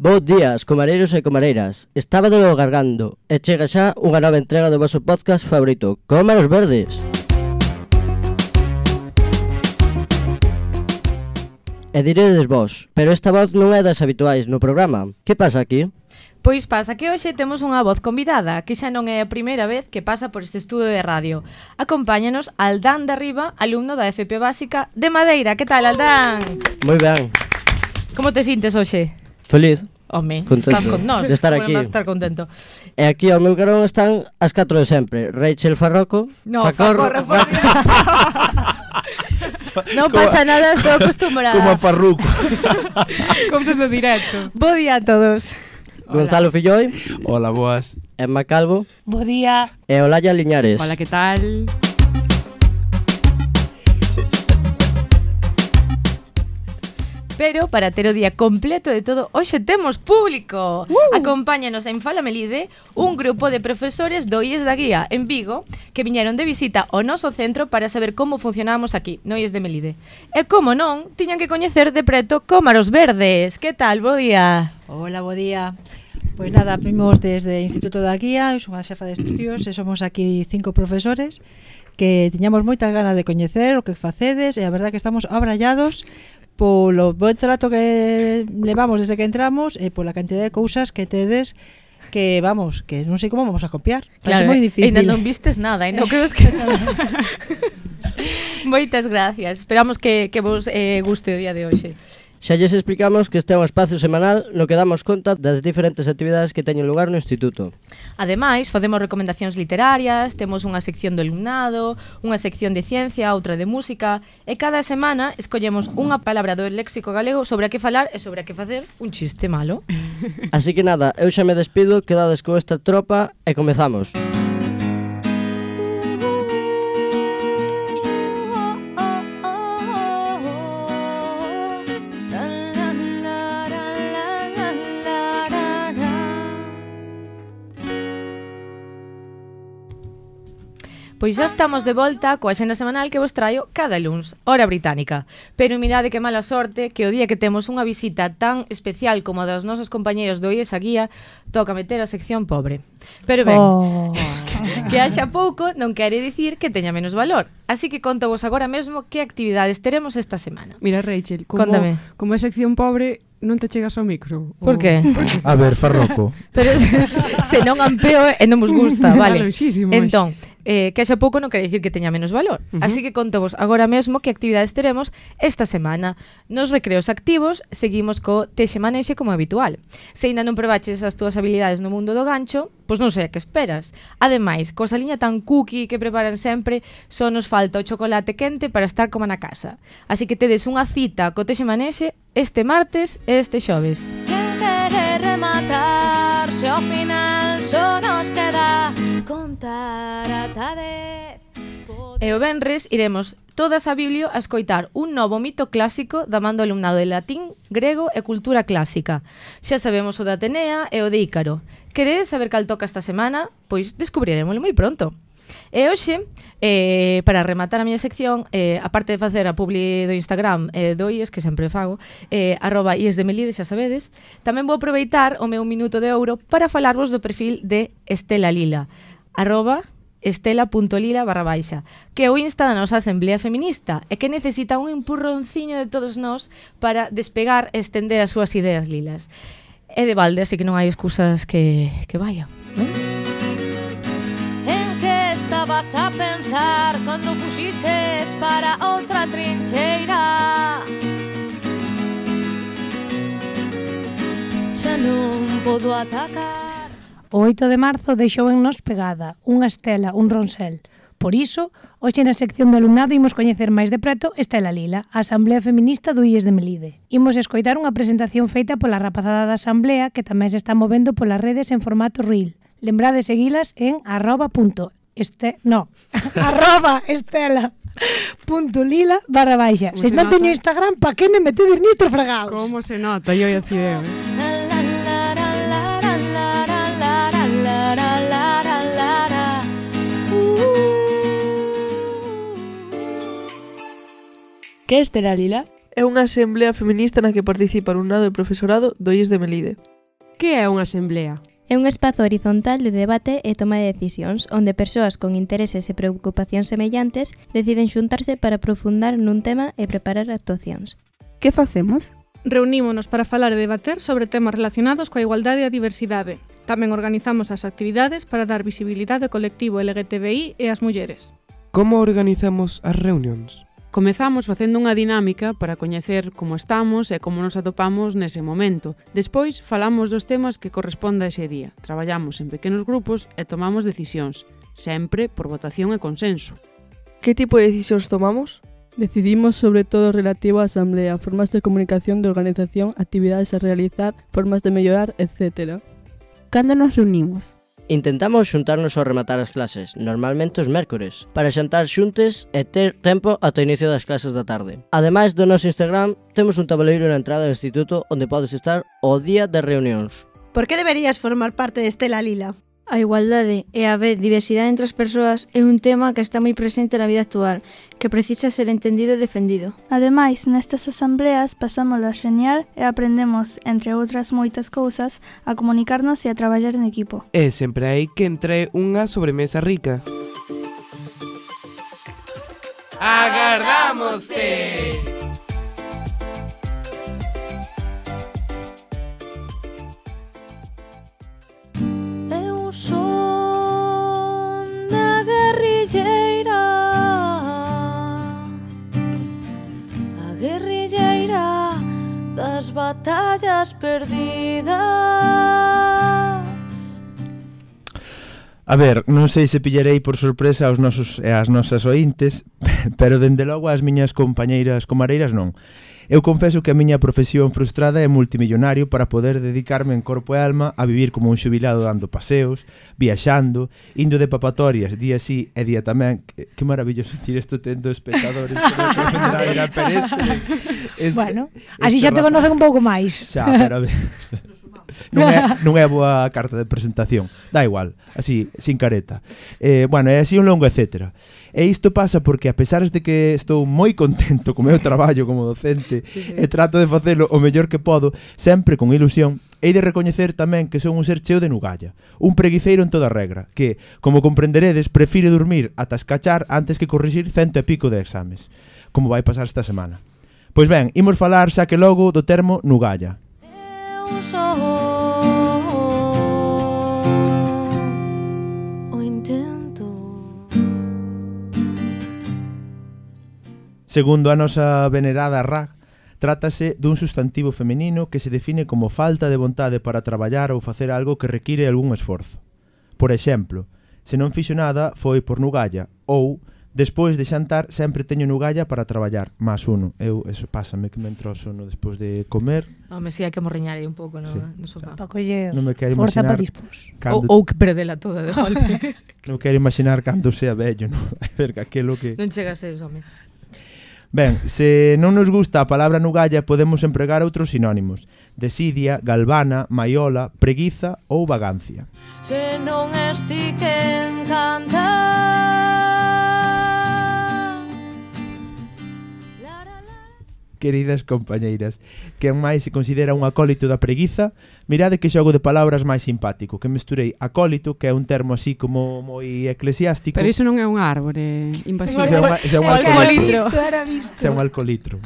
Bos días, comareiros e comareiras. Estaba de gargando e chega xa unha nova entrega do vosso podcast favorito, Cómaros Verdes. E diredes vos, pero esta voz non é das habituais no programa. Que pasa aquí? Pois pasa que hoxe temos unha voz convidada, que xa non é a primeira vez que pasa por este estudo de radio. Acompáñanos Aldán de Riba, alumno da FP Básica de Madeira. Que tal, Aldán? Moi ben. Como te sintes hoxe? Feliz. Home, contento. estás con nós, de estar aquí. Bueno, estar contento. E aquí ao meu carón están as catro de sempre. Rachel Farroco, no, Facorro, Facorro Non pasa nada, estou acostumbrada. Como a Farruco. Como se directo. Bo día a todos. Gonzalo Filloi. Hola, boas. Emma Calvo. Bo día. E Olaya Liñares. Hola, que tal? Pero para ter o día completo de todo, hoxe temos público. Uh. Acompáñanos en Falamelide un grupo de profesores do IES da Guía en Vigo que viñeron de visita ao noso centro para saber como funcionamos aquí, no IES de Melide. E como non, tiñan que coñecer de preto Cómaros Verdes. Que tal? Bo día. Hola, bo día. Pois nada, vimos desde o Instituto da Guía, eu son a xefa de estudios e somos aquí cinco profesores que tiñamos moitas ganas de coñecer o que facedes e a verdad que estamos abrallados polo bon trato que levamos desde que entramos e pola cantidad de cousas que tedes que vamos, que non sei como vamos a copiar. Claro, moi difícil. Ainda non vistes nada, ainda crees que Moitas gracias. Esperamos que, que vos eh, guste o día de hoxe. Xa lles explicamos que este é un espacio semanal no que damos conta das diferentes actividades que teñen lugar no Instituto. Ademais, facemos recomendacións literarias, temos unha sección do alumnado, unha sección de ciencia, outra de música, e cada semana escollemos unha palabra do léxico galego sobre a que falar e sobre a que facer un chiste malo. Así que nada, eu xa me despido, quedades con esta tropa e comezamos. Música Pois xa estamos de volta coa xenda semanal que vos traio cada luns, hora británica. Pero mirade que mala sorte que o día que temos unha visita tan especial como a dos nosos compañeiros do IES a guía, toca meter a sección pobre. Pero ben, oh. que haxa pouco non quere dicir que teña menos valor. Así que conto vos agora mesmo que actividades teremos esta semana. Mira, Rachel, como, Contame. como é sección pobre, non te chegas ao micro. Por que? Oh. A ver, farroco. Pero se, se non ampeo e non vos gusta, vale. Está entón, eh, que haxa pouco non quere dicir que teña menos valor. Uh -huh. Así que contovos agora mesmo que actividades teremos esta semana. Nos recreos activos seguimos co texe manexe como habitual. Se ainda non probaches as túas habilidades no mundo do gancho, pois non sei a que esperas. Ademais, coa liña tan cookie que preparan sempre, só nos falta o chocolate quente para estar como na casa. Así que tedes unha cita co texe manexe este martes e este xoves. Quem quere rematarse ao final E o Benres iremos todas a Biblio a escoitar un novo mito clásico da mando alumnado de latín, grego e cultura clásica. Xa sabemos o da Atenea e o de Ícaro. Queredes saber cal toca esta semana? Pois descubriremoslo moi pronto. E hoxe, eh, para rematar a miña sección, eh, aparte de facer a publi do Instagram eh, do IES, que sempre fago, eh, arroba IES de Melide, xa sabedes, tamén vou aproveitar o meu minuto de ouro para falarvos do perfil de Estela Lila, arroba estela.lila barra baixa, que é o insta da nosa Asamblea Feminista e que necesita un empurronciño de todos nós para despegar e estender as súas ideas lilas. É de balde, así que non hai excusas que, que vaya. Eh? En que estabas a pensar cando fuxiches para outra trincheira? Xa non podo atacar O 8 de marzo deixou en nos pegada, unha estela, un ronsel. Por iso, hoxe na sección do alumnado imos coñecer máis de preto Estela Lila, a Asamblea Feminista do IES de Melide. Imos escoitar unha presentación feita pola rapazada da Asamblea que tamén se está movendo polas redes en formato reel. Lembrade seguilas en arroba.este... no, arroba estela punto lila barra baixa. Se, se non teño Instagram, pa que me metedes nisto fregaos? Como se nota, eu ia cideo. eu. Eh? Que é Estela Lila? É unha asemblea feminista na que participa alumnado e profesorado do IES de Melide. Que é unha asemblea? É un espazo horizontal de debate e toma de decisións, onde persoas con intereses e preocupacións semellantes deciden xuntarse para aprofundar nun tema e preparar actuacións. Que facemos? Reunímonos para falar e debater sobre temas relacionados coa igualdade e a diversidade. Tamén organizamos as actividades para dar visibilidade ao colectivo LGTBI e ás mulleres. Como organizamos as reunións? Comezamos facendo unha dinámica para coñecer como estamos e como nos atopamos nese momento. Despois falamos dos temas que corresponda ese día. Traballamos en pequenos grupos e tomamos decisións, sempre por votación e consenso. Que tipo de decisións tomamos? Decidimos sobre todo relativo á asamblea, formas de comunicación de organización, actividades a realizar, formas de mellorar, etc. Cando nos reunimos? Intentamos xuntarnos ao rematar as clases, normalmente os mércores, para xantar xuntes e ter tempo ata o inicio das clases da tarde. Ademais do noso Instagram, temos un tabuleiro na entrada do instituto onde podes estar o día de reunións. Por que deberías formar parte de Estela Lila? A igualdade e a diversidade entre as persoas é un tema que está moi presente na vida actual, que precisa ser entendido e defendido. Ademais, nestas asambleas pasámoslo xenial e aprendemos, entre outras moitas cousas, a comunicarnos e a traballar en equipo. E sempre hai que entre unha sobremesa rica. ¡Agardámoste! batallas perdidas. A ver, non sei se pillarei por sorpresa aos nosos e as nosas ointes, pero dende logo as miñas compañeiras comareiras non. Eu confeso que a miña profesión frustrada é multimillonario para poder dedicarme en corpo e alma a vivir como un xubilado dando paseos, viaxando, indo de papatorias día sí e día tamén. Que, que maravilloso decir isto tendo espectadores. Pero, pero este, este, bueno, así este xa te conocen un pouco máis. Xa, pero a ver... non é, non é boa carta de presentación. Da igual, así, sin careta. Eh, bueno, é así un longo etcétera. E isto pasa porque a pesar de que estou moi contento co meu traballo como docente sí, sí. e trato de facelo o mellor que podo, sempre con ilusión, hei de recoñecer tamén que son un ser cheo de nugalla, un preguiceiro en toda regra, que, como comprenderedes, prefire dormir ata escachar antes que corrixir cento e pico de exames, como vai pasar esta semana. Pois ben, imos falar xa que logo do termo nugalla. Eu sou Segundo a nosa venerada RAC, Trátase dun substantivo femenino que se define como falta de vontade para traballar ou facer algo que require algún esforzo. Por exemplo, se non fixo nada foi por nugalla ou despois de xantar sempre teño nugalla para traballar, máis uno. Eu eso pásame que me entro sono despois de comer. Home, si, sí, hai que morriñar aí un pouco no, sí. no sofá. Pa coller non me quero forza dispos. Cando... Ou, ou que perdela toda de golpe. non quero imaginar cando sea vello, non? A ver, aquilo que... Non chega a ser, home. Ben, se non nos gusta a palabra nugalla, podemos empregar outros sinónimos. Desidia, galvana, maiola, preguiza ou vagancia. Se non esti que encanta queridas compañeiras. Quen máis se considera un acólito da preguiza, mirade que xogo de palabras máis simpático, que mesturei acólito, que é un termo así como moi eclesiástico. Pero iso non é un árbore invasivo. É un, se é un alcolitro. É un alcolitro.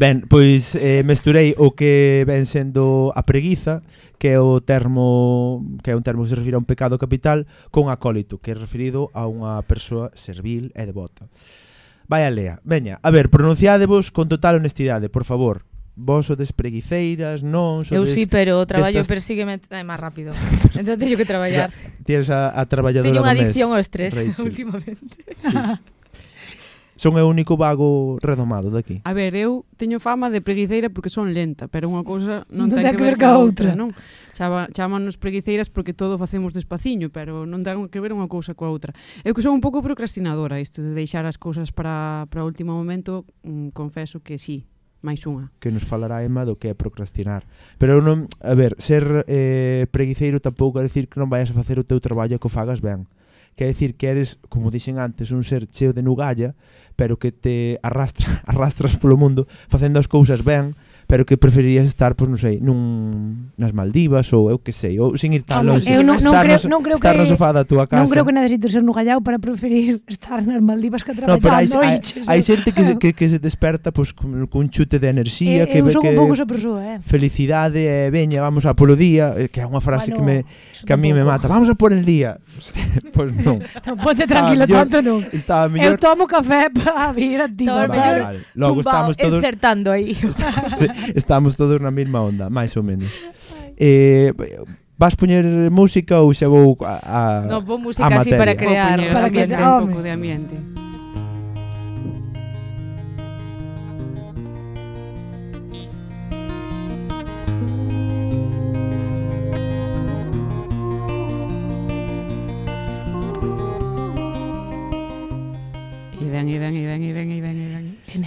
Ben, pois eh, mesturei o que ven sendo a preguiza, que é o termo que é un termo que se refire a un pecado capital, con acólito, que é referido a unha persoa servil e devota. Vai a lea. Veña, a ver, pronunciádevos con total honestidade, por favor. Vos sodes despreguiceiras, non sodes... Eu sí, pero o traballo destas... persígueme eh, máis rápido. entón teño que traballar. O sea, tienes a, a traballadora Teño unha adicción ao estrés Rachel. últimamente. Sí. Son o único vago redomado daqui. A ver, eu teño fama de preguiceira porque son lenta, pero unha cousa non, non ten, ten que ver ca outra, outra non? Chama, chamanos preguiceiras porque todo facemos despaciño, pero non ten que ver unha cousa coa outra. Eu que son un pouco procrastinadora isto de deixar as cousas para para o último momento, mm, confeso que sí, máis unha. Que nos falará Emma do que é procrastinar. Pero eu non, a ver, ser eh, preguiceiro tampouco é decir que non vayas a facer o teu traballo e que o fagas ben. Quer decir que eres, como dixen antes, un ser cheo de nugalla, pero que te arrastra, arrastras polo mundo facendo as cousas ben pero que preferirías estar, pois pues, non sei, nun nas Maldivas ou eu que sei, ou sin ir tan longe. Eu non, non creo, no, non creo estar que no sofá da tua casa. Non creo que necesites ser no gallao para preferir estar nas Maldivas que traballando. No, pero hai, hai, hai xente que, se, que, que se desperta pois pues, cun chute de enerxía, eh, que eu son que un pouco esa persoa, eh. Felicidade, eh, veña, vamos a polo día, eh, que é unha frase bueno, que me que a mí me mata. Vamos a por el día. pois pues non. non ponte tranquilo estaba tanto non. Estaba mellor. Eu tomo café para vir a ti. Vale, vale. Logo estamos todos Encertando aí. sí, Estamos todos na mesma onda, máis ou menos. Eh, vas poñer música ou xa vou a, a No, vou música a así materia. para crear, poñer, para que ambiente, un pouco de ambiente. Y ven, y ven, y ven, y ven, y ven.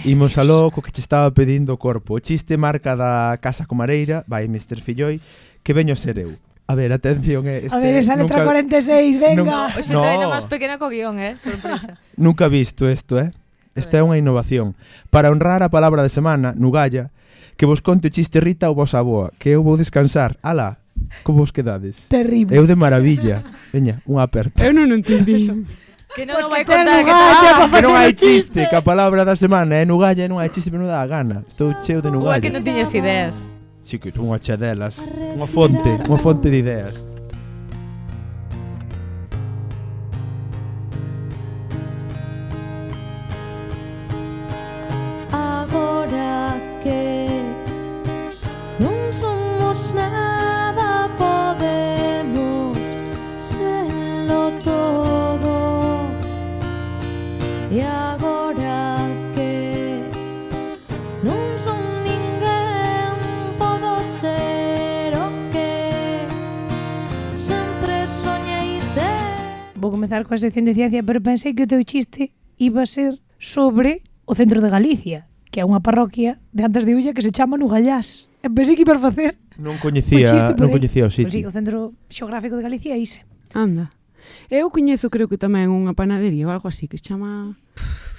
Imos aló co que che estaba pedindo o corpo. O chiste marca da Casa Comareira, vai Mr. Filloi, que veño ser eu. A ver, atención, eh, este, A ver, esa letra nunca, 46, venga. Hoxe no, na máis pequena co guión, eh, sorpresa. Nunca visto isto, eh. Esta é unha innovación. Para honrar a palabra de semana, Nugalla, que vos conte o chiste Rita ou vosa aboa, que eu vou descansar. Ala, como vos quedades? Terrible. Eu de maravilla. Veña, unha aperta. Eu non entendí. Que non pues pois vai contar que, ah, que non hai chiste, que a palabra da semana eh, é nugalla e non hai chiste, pero non dá gana. Estou cheo de nugalla. Ua, que non tiñes ideas. Si sí, que tú unha che delas, unha fonte, unha fonte de ideas. comezar coa sección de ciencia, pero pensei que o teu chiste iba a ser sobre o centro de Galicia, que é unha parroquia de antes de Ulla que se chama Nugallás. E pensei que iba a facer Non coñecía, non aí. coñecía o sitio. Pues sí, o centro xeográfico de Galicia é ise. Anda. Eu coñezo, creo que tamén unha panadería ou algo así que se chama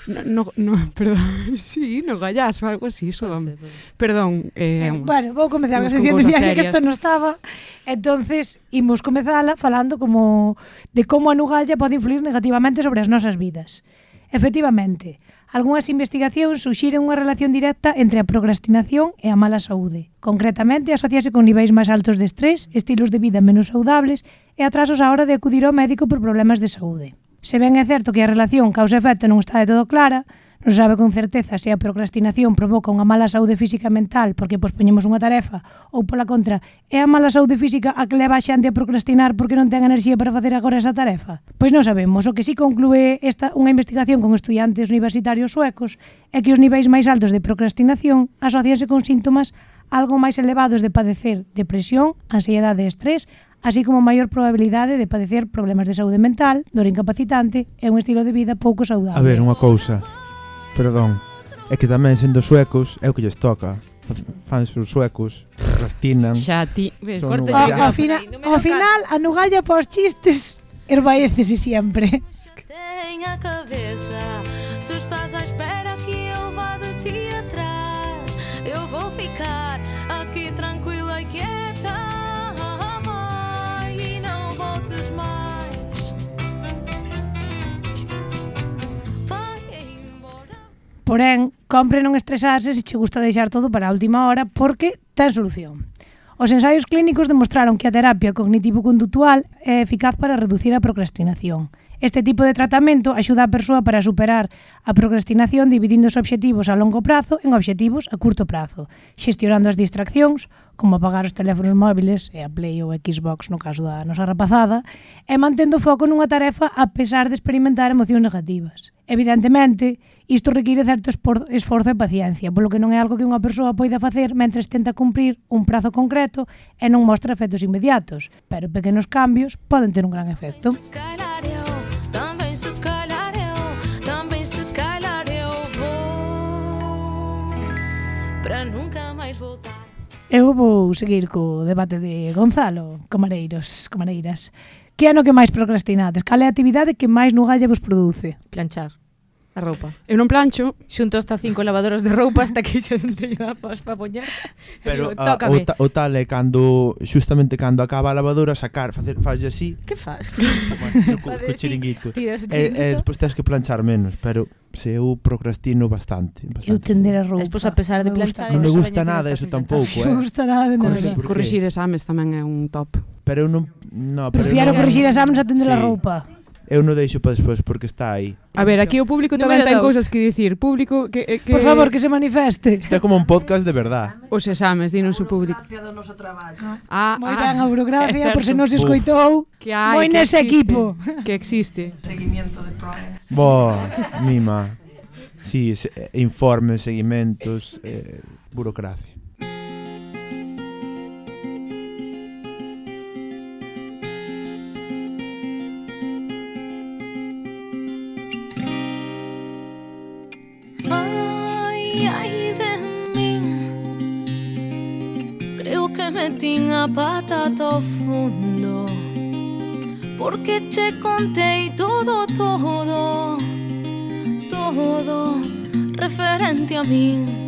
No, no, no, perdón, sí, no gallas ou algo así, so, pues, pues. perdón. Eh, eh, bueno, vou comezar a sección de viaje que isto non estaba. Entonces, imos comezala falando como de como a nugalla pode influir negativamente sobre as nosas vidas. Efectivamente, algunhas investigacións suxiren unha relación directa entre a procrastinación e a mala saúde. Concretamente, asociase con niveis máis altos de estrés, estilos de vida menos saudables e atrasos á hora de acudir ao médico por problemas de saúde. Se ben é certo que a relación causa-efecto non está de todo clara, non se sabe con certeza se a procrastinación provoca unha mala saúde física e mental porque pospoñemos unha tarefa ou pola contra, é a mala saúde física a que leva a xente a procrastinar porque non ten enerxía para facer agora esa tarefa? Pois non sabemos, o que si sí conclúe esta unha investigación con estudiantes universitarios suecos é que os niveis máis altos de procrastinación asocianse con síntomas algo máis elevados de padecer depresión, ansiedade e estrés así como maior probabilidade de padecer problemas de saúde mental, dor incapacitante e un estilo de vida pouco saudable. A ver, unha cousa. Perdón. É que tamén sendo suecos é o que lles toca fan sus suecos, rastinan. Xa ti, ves, corte ao, ao, fina, ao final a nugalla pos chistes herbaécese sempre. a cabeça, se estás à espera Porén, compre non estresarse se che gusta deixar todo para a última hora porque ten solución. Os ensaios clínicos demostraron que a terapia cognitivo-conductual é eficaz para reducir a procrastinación. Este tipo de tratamento axuda a persoa para superar a procrastinación dividindo os obxectivos a longo prazo en obxectivos a curto prazo, xestionando as distraccións, como apagar os teléfonos móviles e a Play ou a Xbox no caso da nosa rapazada, e mantendo o foco nunha tarefa a pesar de experimentar emocións negativas. Evidentemente, isto require certo esforzo e paciencia, polo que non é algo que unha persoa poida facer mentre tenta cumprir un prazo concreto e non mostra efectos inmediatos, pero pequenos cambios poden ter un gran efecto. nunca máis voltar. Eu vou seguir co debate de Gonzalo, comareiros, comareiras. Que ano que máis procrastinades? Cal é a actividade que máis nugalle vos produce? Planchar a roupa. Eu non plancho. Xunto hasta cinco lavadoras de roupa hasta que xa non teño após para poñer. Pero digo, ah, a, o, ta, o tal é cando, xustamente cando acaba a lavadora, sacar, facer, falle así. Que faz? co, co chiringuito. Tiras o chiringuito. E, despois tens que planchar menos, pero se eu procrastino bastante, bastante. Eu tender a roupa. Despois, a pesar de planchar... Non eh. me gusta nada eso tampouco, eh? Non me gusta nada. Corrixir, corrixir exames tamén é un top. Pero eu non... No, pero Prefiero corrixir exames a tender sí. a roupa eu non deixo para despois porque está aí. A ver, aquí o público tamén ten cousas que dicir. Público que, eh, que... Por favor, que se manifeste. Está como un podcast de verdad. Os exames, dinos o público. do noso traballo. Ah, ah Moi ah, ben a burocracia, por se non se escoitou. Que hai, Moi nese equipo. Que existe. Seguimiento de prova. Bo, mima. Sí, informes, seguimentos, eh, burocracia. se metín a pata to fundo. Porque che contei todo, todo Todo referente a min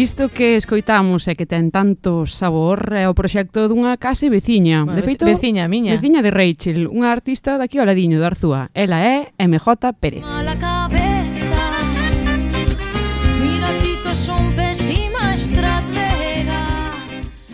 Isto que escoitamos e que ten tanto sabor é o proxecto dunha case veciña. Bueno, de feito, veciña miña. Veciña de Rachel, unha artista daqui ao ladiño de Arzúa. Ela é MJ Pérez. Cabeza.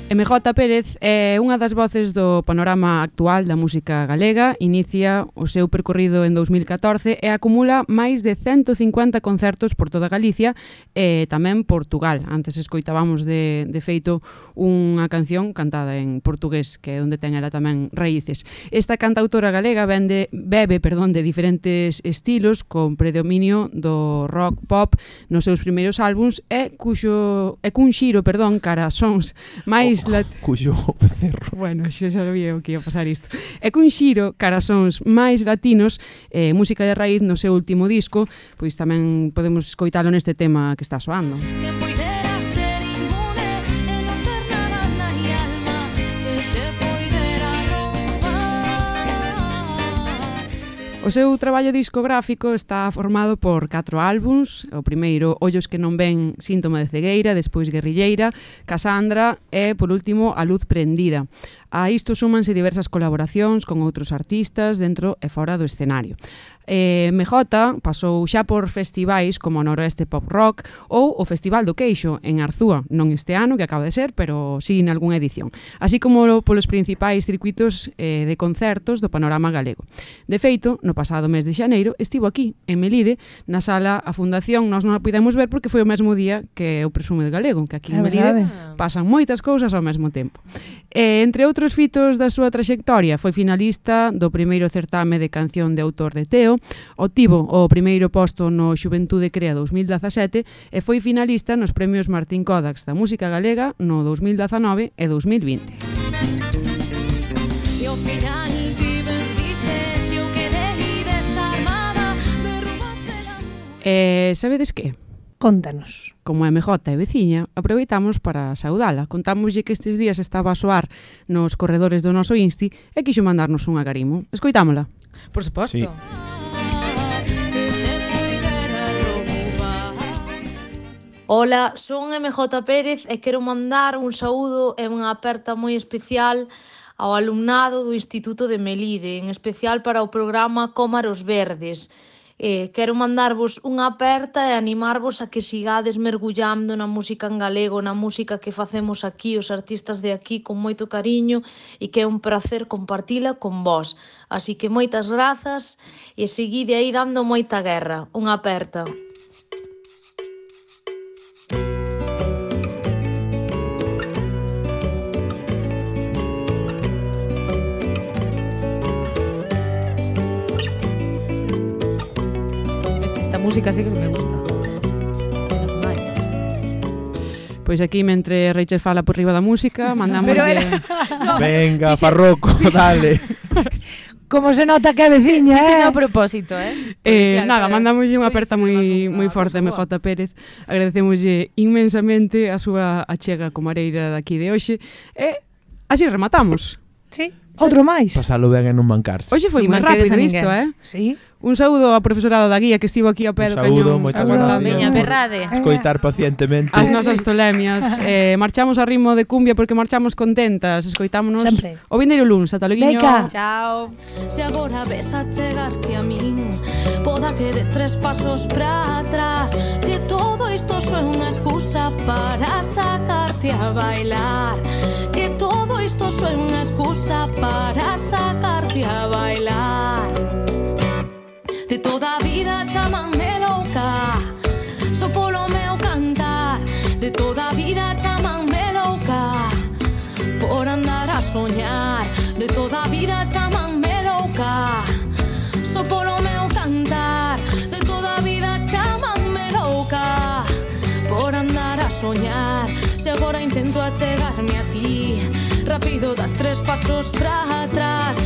MJ Pérez é unha das voces do panorama actual da música galega, inicia o seu percorrido en 2014 e acumula máis de 150 concertos por toda Galicia e tamén Portugal. Antes escoitábamos de, de feito unha canción cantada en portugués, que é onde ten ela tamén raíces. Esta cantautora galega vende, bebe perdón, de diferentes estilos con predominio do rock pop nos seus primeiros álbums e, cuxo, e cun xiro perdón, cara a sons máis legislativa... Cuxo becerro. Bueno, xa xa sabía o que ia pasar isto. E cun xiro, carasóns máis latinos, eh, música de raíz no seu último disco, pois tamén podemos escoitalo neste tema que está soando. Que O seu traballo discográfico está formado por catro álbums, o primeiro Ollos que non ven, Síntoma de cegueira, despois Guerrilleira, Casandra e, por último, A luz prendida. A isto súmanse diversas colaboracións con outros artistas dentro e fora do escenario. Eh, MJ pasou xa por festivais como Noroeste Pop Rock ou o Festival do Queixo en Arzúa, non este ano que acaba de ser, pero sí en algunha edición, así como polos principais circuitos eh, de concertos do panorama galego. De feito, no pasado mes de xaneiro estivo aquí, en Melide, na sala a Fundación, nós non a pudemos ver porque foi o mesmo día que o Presume de Galego, que aquí é en Melide verdade. pasan moitas cousas ao mesmo tempo. Eh, entre outros fitos da súa traxectoria, foi finalista do primeiro certame de canción de autor de Teo, Obtivo o primeiro posto no Xuventude Crea 2017 e foi finalista nos premios Martín Kodax da Música Galega no 2019 e 2020. E sabedes que? Contanos. Como MJ e veciña, aproveitamos para saudala. Contámoslle que estes días estaba a soar nos corredores do noso insti e quixo mandarnos un agarimo. Escoitámola. Por suposto. Sí. Ola, son MJ Pérez e quero mandar un saúdo e unha aperta moi especial ao alumnado do Instituto de Melide, en especial para o programa Cómaros Verdes. Eh, quero mandarvos unha aperta e animarvos a que sigades mergullando na música en galego, na música que facemos aquí, os artistas de aquí, con moito cariño e que é un placer compartila con vós. Así que moitas grazas e seguide aí dando moita guerra. Unha aperta. Esta música sí que me gusta. Menos mal. Pois aquí, mentre Rachel fala por riba da música, mandamos... Era... no, Venga, parroco, dale. Como se nota que é veciña, sí, eh? a propósito, eh? eh claro, nada, mandámoslle unha aperta moi moi forte a MJ Pérez. Agradecémoslle inmensamente a súa achega comareira daqui de hoxe e así rematamos. Sí. Outro máis. Pasalo ben e non mancarse. Hoxe foi moi rápido isto, eh? Sí. Un saúdo ao profesorado da guía que estivo aquí ao pé do cañón. Moitas gracias. por Escoitar pacientemente. As nosas tolemias. eh, marchamos a ritmo de cumbia porque marchamos contentas. Escoitámonos Sempre. o vindeiro luns. Ata loguiño. Beca. Chao. Se agora ves a chegarte a min Poda que de tres pasos pra atrás Que todo isto só é unha excusa para sacarte a bailar Que todo isto só é unha excusa para sacarte a bailar de toda a vida chamanme louca Só polo meu cantar. De toda a vida chamanme louca Por andar a soñar. De toda a vida chamanme louca Só polo meu cantar. De toda a vida chamanme louca Por andar a soñar. Se agora intento achegarme a ti Rápido das tres pasos para atrás.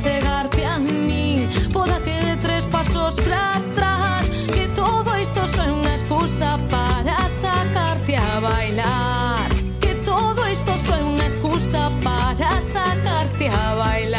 Ves a min Poda que de tres pasos para atrás Que todo isto só é unha excusa para sacarte a bailar. Que todo isto só é unha excusa para sacarte a bailar